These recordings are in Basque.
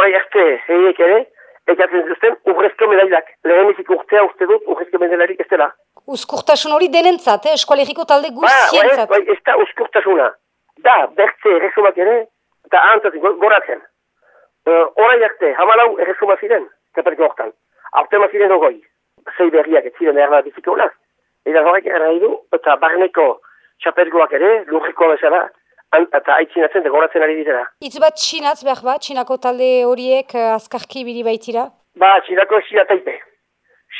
orai arte heiek ere, ekatzen zuzten urrezko medailak. Lehen izik urtea uste dut urrezko medailarik ez dela. Uzkurtasun hori denentzat, eh? eskualeriko talde Ba, oai, guzientzat. oai, ez da uzkurtasuna. Da, bertze erresumak ere, eta ahantzatik goratzen. Uh, orai arte, hamalau erresuma ziren, txapelko hortan. Aurte ziren ogoi. Zei berriak ez ziren erra biziko ona. Eta horrek erra du, eta barneko txapelgoak ere, lurriko bezala, an- eta aitzinatzen da goratzen ari ditera. Itz bat txinatz behar bat, txinako talde horiek eh, azkarki bili baitira. Ba, Txinako Xina taipe.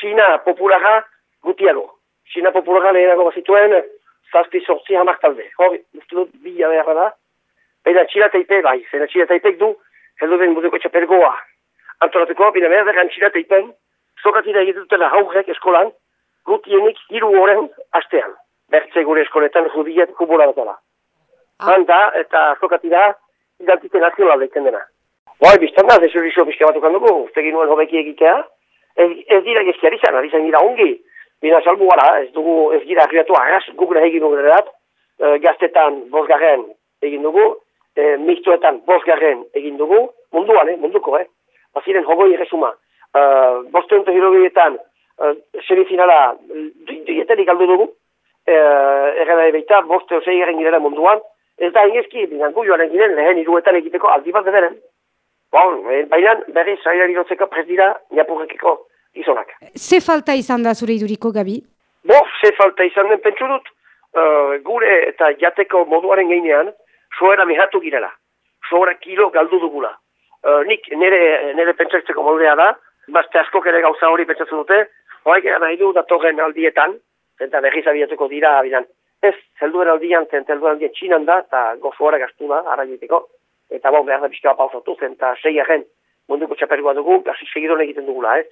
Xina populara gutiago. Xina populara lehenago bazituen, zazpi sortzi hamak talde. Hor, uste dut, bi beharra da. Baina Txina taipe, bai, zena Txina taipek du, heldu den munduko txapelgoa. Antolatuko, bina behar degan Txina taipen, sokatira egiten dutela haurrek eskolan, gutienik hiru horren astean. Bertze gure eskoletan judiet kubura dutela. Ah. Handa, eta sokatira, identite nazional deitzen dena. Bai, biztan da, desurizio pixka batukan dugu, uste nuen hobeki egitea. Ez, ez dira gezkiari izan, ari izan gira ongi. Bina salbu gara, ez dugu, ez gira arriatu arras, guk nahi egin dugu erat, e, gaztetan bosgarren egin dugu, e, mixtoetan bosgarren egin dugu, munduan, eh, munduko, eh. Baziren hogoi erresuma. E, Bosteun tehirogietan, e, semifinala, duietenik aldu dugu, e, errena ebeita, boste osei girela munduan, ez da ingezki, binan gu joan eginen, lehen iruetan egiteko aldi bat bederen. Bon, eh, baina berriz zailari lotzeko prez dira, niapurrekiko gizonak. Ze falta izan da zure iduriko, Gabi? Bo, ze falta izan den pentsu dut, eh, gure eta jateko moduaren gainean, soera mehatu girela. Soera kilo galdu dugula. Eh, nik nire, nire pentsatzeko moldea da, bazte askok ere gauza hori pentsatzen dute, horaik egan nahi du datorren aldietan, eta berriz abiatuko dira abidan. Ez, zelduen aldian, zen zelduen aldian txinan da, eta gozoara gaztu da, ara joiteko. Eta bon, behar da pixka pausatu zen, eta sei egen munduko txaperua dugu, gasi segidon egiten dugula, eh?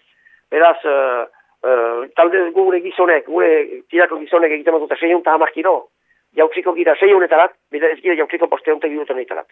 Beraz, uh, uh, talde gure gizonek, gure tirako gizonek egiten dut, eta sei eta hamar kilo, jautziko gira sei honetarat, bida ez gira jautziko poste honetak egiten honetarat.